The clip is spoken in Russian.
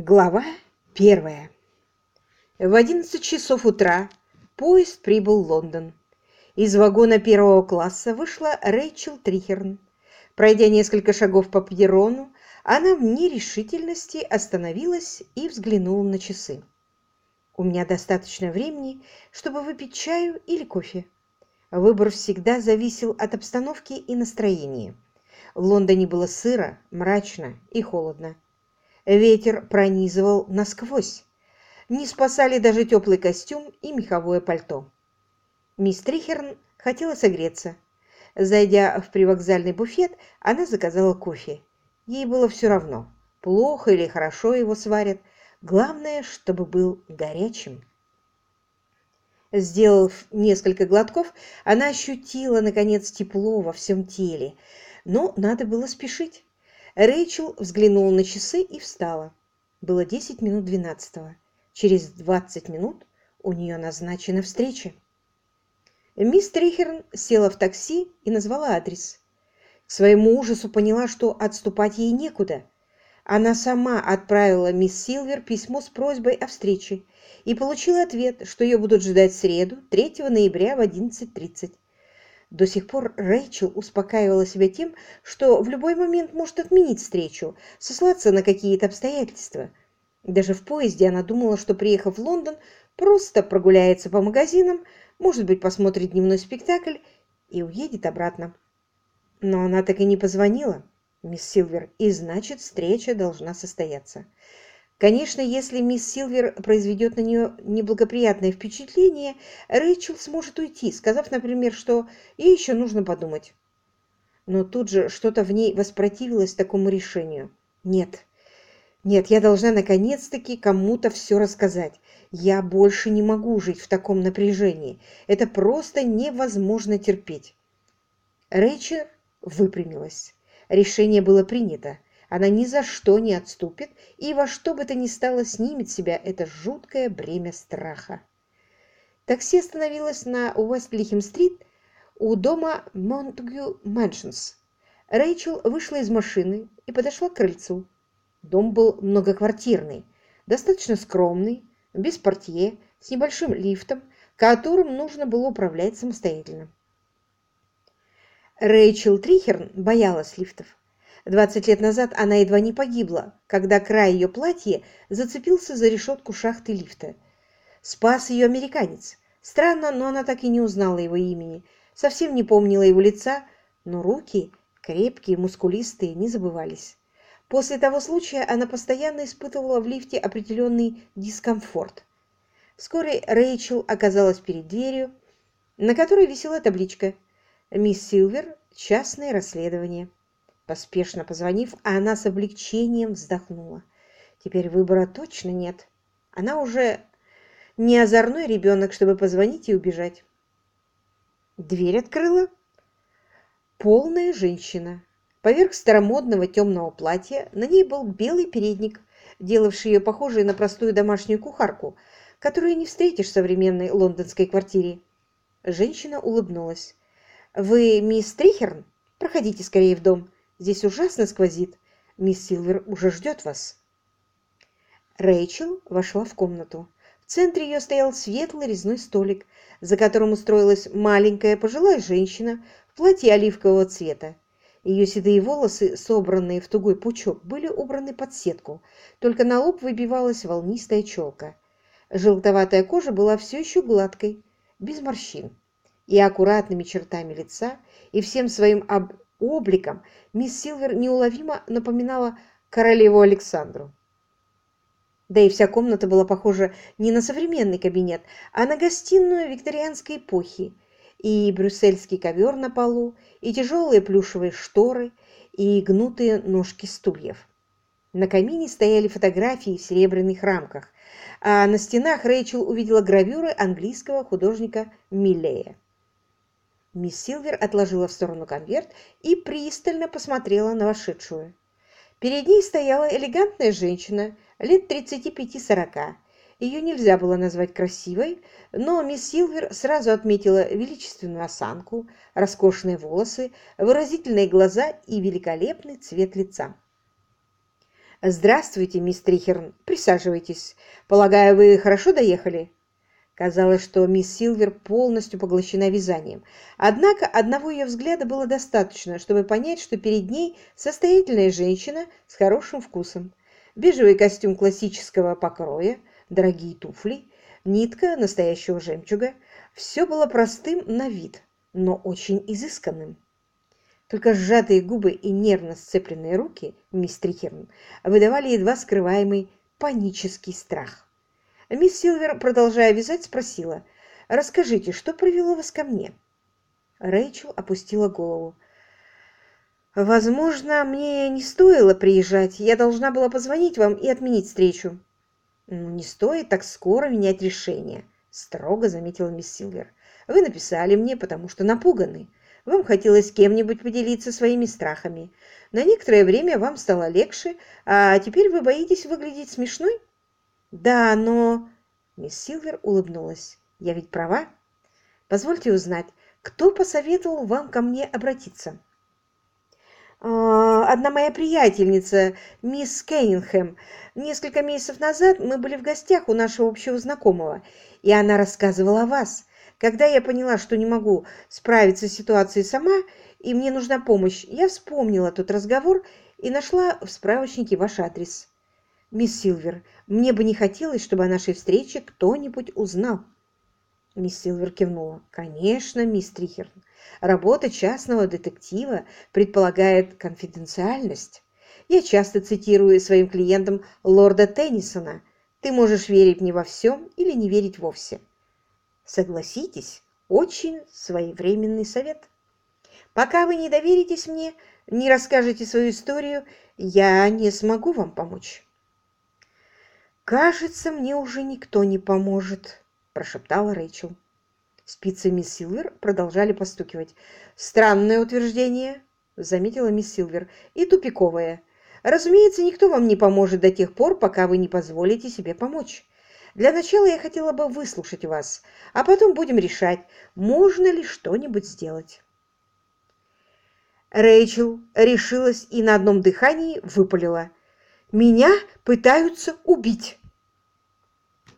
Глава первая. В одиннадцать часов утра поезд прибыл в Лондон. Из вагона первого класса вышла Рэйчел Трихерн. Пройдя несколько шагов по перрону, она в нерешительности остановилась и взглянула на часы. «У меня достаточно времени, чтобы выпить чаю или кофе». Выбор всегда зависел от обстановки и настроения. В Лондоне было сыро, мрачно и холодно. Ветер пронизывал насквозь. Не спасали даже теплый костюм и меховое пальто. Мисс Трихерн хотела согреться. Зайдя в привокзальный буфет, она заказала кофе. Ей было все равно, плохо или хорошо его сварят. Главное, чтобы был горячим. Сделав несколько глотков, она ощутила, наконец, тепло во всем теле. Но надо было спешить. Рэйчел взглянула на часы и встала. Было десять минут двенадцатого. Через двадцать минут у нее назначена встреча. Мисс Трихерн села в такси и назвала адрес. К своему ужасу поняла, что отступать ей некуда. Она сама отправила мисс Силвер письмо с просьбой о встрече и получила ответ, что ее будут ждать в среду, 3 ноября в 11.30. До сих пор Рэйчел успокаивала себя тем, что в любой момент может отменить встречу, сослаться на какие-то обстоятельства. Даже в поезде она думала, что, приехав в Лондон, просто прогуляется по магазинам, может быть, посмотрит дневной спектакль и уедет обратно. Но она так и не позвонила, мисс Силвер, и значит, встреча должна состояться. Конечно, если мисс Силвер произведет на нее неблагоприятное впечатление, Рэйчел сможет уйти, сказав, например, что ей еще нужно подумать. Но тут же что-то в ней воспротивилось такому решению. Нет, нет, я должна наконец-таки кому-то все рассказать. Я больше не могу жить в таком напряжении. Это просто невозможно терпеть. Рэйчел выпрямилась. Решение было принято. Она ни за что не отступит и во что бы то ни стало снимет с себя это жуткое бремя страха. Такси остановилось на Уэст-Лихем-стрит у дома Монтегю Мэншнс. Рэйчел вышла из машины и подошла к крыльцу. Дом был многоквартирный, достаточно скромный, без портье, с небольшим лифтом, которым нужно было управлять самостоятельно. Рэйчел Трихерн боялась лифтов. Двадцать лет назад она едва не погибла, когда край ее платья зацепился за решетку шахты лифта. Спас ее американец. Странно, но она так и не узнала его имени, совсем не помнила его лица, но руки, крепкие, мускулистые, не забывались. После того случая она постоянно испытывала в лифте определенный дискомфорт. Вскоре Рэйчел оказалась перед дверью, на которой висела табличка «Мисс Силвер. Частное расследование». Поспешно позвонив, а она с облегчением вздохнула. Теперь выбора точно нет. Она уже не озорной ребенок, чтобы позвонить и убежать. Дверь открыла полная женщина. Поверх старомодного темного платья на ней был белый передник, делавший ее похожей на простую домашнюю кухарку, которую не встретишь в современной лондонской квартире. Женщина улыбнулась. «Вы мисс Трихерн? Проходите скорее в дом. Здесь ужасно сквозит. Мисс Силвер уже ждет вас». Рэйчел вошла в комнату. В центре ее стоял светлый резной столик, за которым устроилась маленькая пожилая женщина в платье оливкового цвета. Ее седые волосы, собранные в тугой пучок, были убраны под сетку, только на лоб выбивалась волнистая челка. Желтоватая кожа была все еще гладкой, без морщин, и аккуратными чертами лица, и всем своим об обликом мисс Силвер неуловимо напоминала королеву Александру. Да и вся комната была похожа не на современный кабинет, а на гостиную викторианской эпохи. И брюссельский ковер на полу, и тяжелые плюшевые шторы, и гнутые ножки стульев. На камине стояли фотографии в серебряных рамках, а на стенах Рэйчел увидела гравюры английского художника Миллея. Мисс Силвер отложила в сторону конверт и пристально посмотрела на вошедшую. Перед ней стояла элегантная женщина лет 35-40. Ее нельзя было назвать красивой, но мисс Силвер сразу отметила величественную осанку, роскошные волосы, выразительные глаза и великолепный цвет лица. «Здравствуйте, мисс Трихерн. Присаживайтесь. Полагаю, вы хорошо доехали?» Казалось, что мисс Силвер полностью поглощена вязанием. Однако одного ее взгляда было достаточно, чтобы понять, что перед ней состоятельная женщина с хорошим вкусом. Бежевый костюм классического покроя, дорогие туфли, нитка настоящего жемчуга. Все было простым на вид, но очень изысканным. Только сжатые губы и нервно сцепленные руки мисс Трихерн выдавали едва скрываемый панический страх. Мисс Силвер, продолжая вязать, спросила, «Расскажите, что привело вас ко мне?» Рэйчел опустила голову. «Возможно, мне не стоило приезжать. Я должна была позвонить вам и отменить встречу». «Ну, не стоит так скоро менять решение», — строго заметила мисс Силвер. «Вы написали мне, потому что напуганы. Вам хотелось с кем-нибудь поделиться своими страхами. На некоторое время вам стало легче, а теперь вы боитесь выглядеть смешной?» «Да, но...» Мисс Силвер улыбнулась. «Я ведь права? Позвольте узнать, кто посоветовал вам ко мне обратиться?» «А, «Одна моя приятельница, мисс Кеннингхэм. Несколько месяцев назад мы были в гостях у нашего общего знакомого, и она рассказывала о вас. Когда я поняла, что не могу справиться с ситуацией сама, и мне нужна помощь, я вспомнила тот разговор и нашла в справочнике ваш адрес. Мисс Силвер, мне бы не хотелось, чтобы о нашей встрече кто-нибудь узнал. Мисс Силвер кивнула. «Конечно, мисс Трихерн. Работа частного детектива предполагает конфиденциальность. Я часто цитирую своим клиентам лорда Теннисона. Ты можешь верить мне во всем или не верить вовсе. Согласитесь, очень своевременный совет. Пока вы не доверитесь мне, не расскажете свою историю, я не смогу вам помочь». «Кажется, мне уже никто не поможет», – прошептала Рэйчел. Спицы мисс Силвер продолжали постукивать. «Странное утверждение», – заметила мисс Силвер, – «и тупиковое. Разумеется, никто вам не поможет до тех пор, пока вы не позволите себе помочь. Для начала я хотела бы выслушать вас, а потом будем решать, можно ли что-нибудь сделать». Рэйчел решилась и на одном дыхании выпалила. «Меня пытаются убить!»